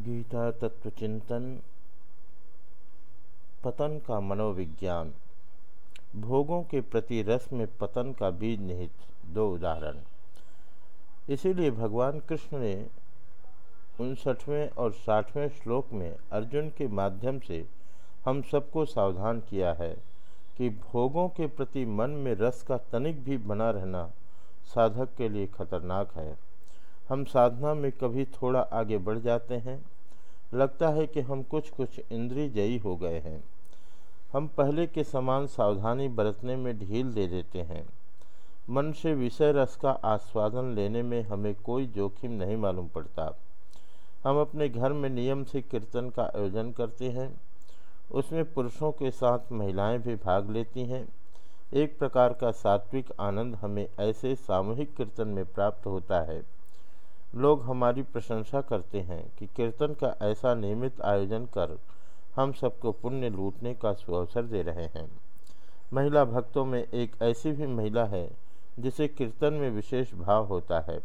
गीता तत्वचिंतन, पतन का मनोविज्ञान। भोगों के प्रति रस में पतन का बीज निहित, दो उदाहरण। इसीलिए भगवान कृष्ण ने उनसठवें और साठवें श्लोक में अर्जुन के माध्यम से हम सबको सावधान किया है कि भोगों के प्रति मन में रस का तनिक भी बना रहना साधक के लिए खतरनाक है। हम साधना में कभी थोड़ा आगे बढ़ जाते हैं। लगता है कि हम कुछ कुछ इंद्रिय जयी हो गए हैं। हम पहले के समान सावधानी बरतने में ढील दे देते हैं। मन से विषय रस का आस्वादन लेने में हमें कोई जोखिम नहीं मालूम पड़ता। हम अपने घर में नियम से कीर्तन का आयोजन करते हैं। उसमें पुरुषों के साथ महिलाएँ भी भाग लेती हैं। एक प्रकार का सात्विक आनंद हमें ऐसे सामूहिक कीर्तन में प्राप्त होता है। लोग हमारी प्रशंसा करते हैं कि कीर्तन का ऐसा नियमित आयोजन कर हम सबको पुण्य लूटने का सुअवसर दे रहे हैं। महिला भक्तों में एक ऐसी भी महिला है जिसे कीर्तन में विशेष भाव होता है।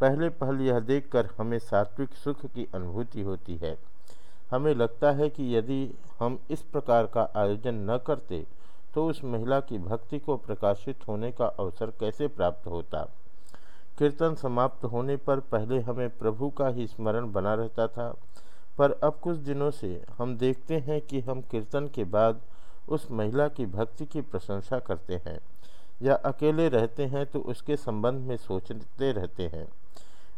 पहले पहल यह देखकर हमें सात्विक सुख की अनुभूति होती है। हमें लगता है कि यदि हम इस प्रकार का आयोजन न करते तो उस महिला की भक्ति को प्रकाशित होने का अवसर कैसे प्राप्त होता? कीर्तन समाप्त होने पर पहले हमें प्रभु का ही स्मरण बना रहता था। पर अब कुछ दिनों से हम देखते हैं कि हम कीर्तन के बाद उस महिला की भक्ति की प्रशंसा करते हैं या अकेले रहते हैं तो उसके संबंध में सोचते रहते हैं।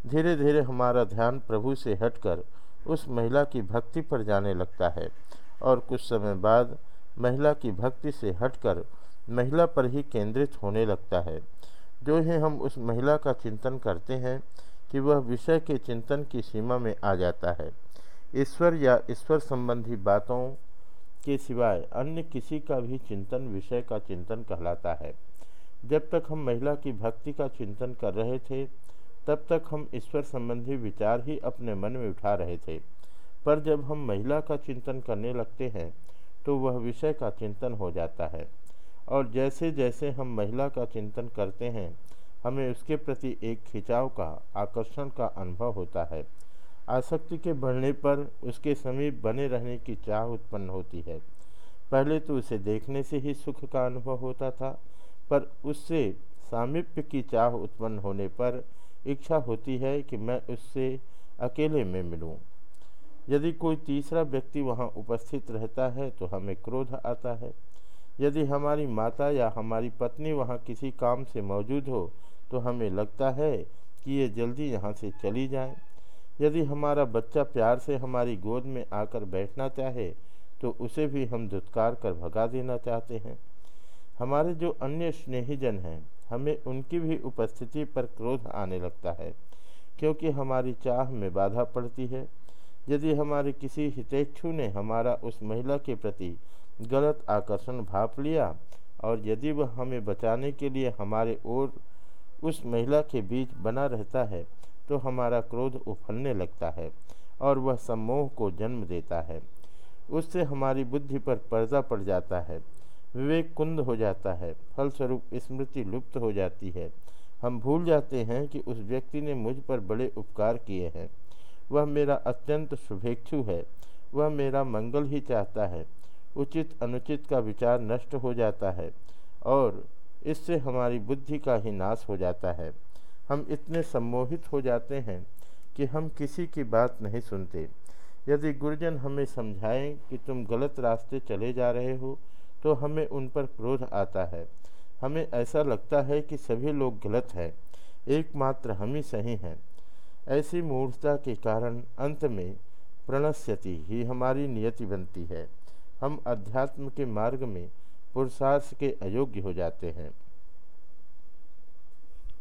धीरे धीरे हमारा ध्यान प्रभु से हटकर उस महिला की भक्ति पर जाने लगता है और कुछ समय बाद महिला की भक्ति से हटकर महिला पर ही केंद्रित होने लगता है। जो ही हम उस महिला का चिंतन करते हैं कि वह विषय के चिंतन की सीमा में आ जाता है। ईश्वर या ईश्वर संबंधी बातों के सिवाय अन्य किसी का भी चिंतन विषय का चिंतन कहलाता है। जब तक हम महिला की भक्ति का चिंतन कर रहे थे, तब तक हम ईश्वर संबंधी विचार ही अपने मन में उठा रहे थे। पर जब हम महिला का चिंतन करने लगते हैं तो वह विषय का चिंतन हो जाता है। और जैसे जैसे हम महिला का चिंतन करते हैं, हमें उसके प्रति एक खिंचाव का, आकर्षण का अनुभव होता है। आसक्ति के बढ़ने पर उसके समीप बने रहने की चाह उत्पन्न होती है। पहले तो उसे देखने से ही सुख का अनुभव होता था, पर उससे सामीप्य की चाह उत्पन्न होने पर इच्छा होती है कि मैं उससे अकेले में मिलूं। यदि कोई तीसरा व्यक्ति वहाँ उपस्थित रहता है तो हमें क्रोध आता है। यदि हमारी माता या हमारी पत्नी वहाँ किसी काम से मौजूद हो तो हमें लगता है कि ये जल्दी यहाँ से चली जाए। यदि हमारा बच्चा प्यार से हमारी गोद में आकर बैठना चाहे तो उसे भी हम धुतकार कर भगा देना चाहते हैं। हमारे जो अन्य स्नेहीजन हैं, हमें उनकी भी उपस्थिति पर क्रोध आने लगता है, क्योंकि हमारी चाह में बाधा पड़ती है। यदि हमारे किसी हितेच्छु ने हमारा उस महिला के प्रति गलत आकर्षण भाप लिया और यदि वह हमें बचाने के लिए हमारे ओर उस महिला के बीच बना रहता है तो हमारा क्रोध उफलने लगता है और वह सम्मोह को जन्म देता है। उससे हमारी बुद्धि पर पर्दा पड़ जाता है, विवेक कुंद हो जाता है, फलस्वरूप स्मृति लुप्त हो जाती है। हम भूल जाते हैं कि उस व्यक्ति ने मुझ पर बड़े उपकार किए हैं। वह मेरा अत्यंत शुभेच्छु है, वह मेरा मंगल ही चाहता है उचित अनुचित का विचार नष्ट हो जाता है और इससे हमारी बुद्धि का ही नाश हो जाता है। हम इतने सम्मोहित हो जाते हैं कि हम किसी की बात नहीं सुनते। यदि गुरुजन हमें समझाएँ कि तुम गलत रास्ते चले जा रहे हो तो हमें उन पर क्रोध आता है। हमें ऐसा लगता है कि सभी लोग गलत हैं, एकमात्र हम ही सही हैं। ऐसी मूर्खता के कारण अंत में प्रणश्यति ही हमारी नियति बनती है। हम अध्यात्म के मार्ग में पुरुषार्थ के अयोग्य हो जाते हैं।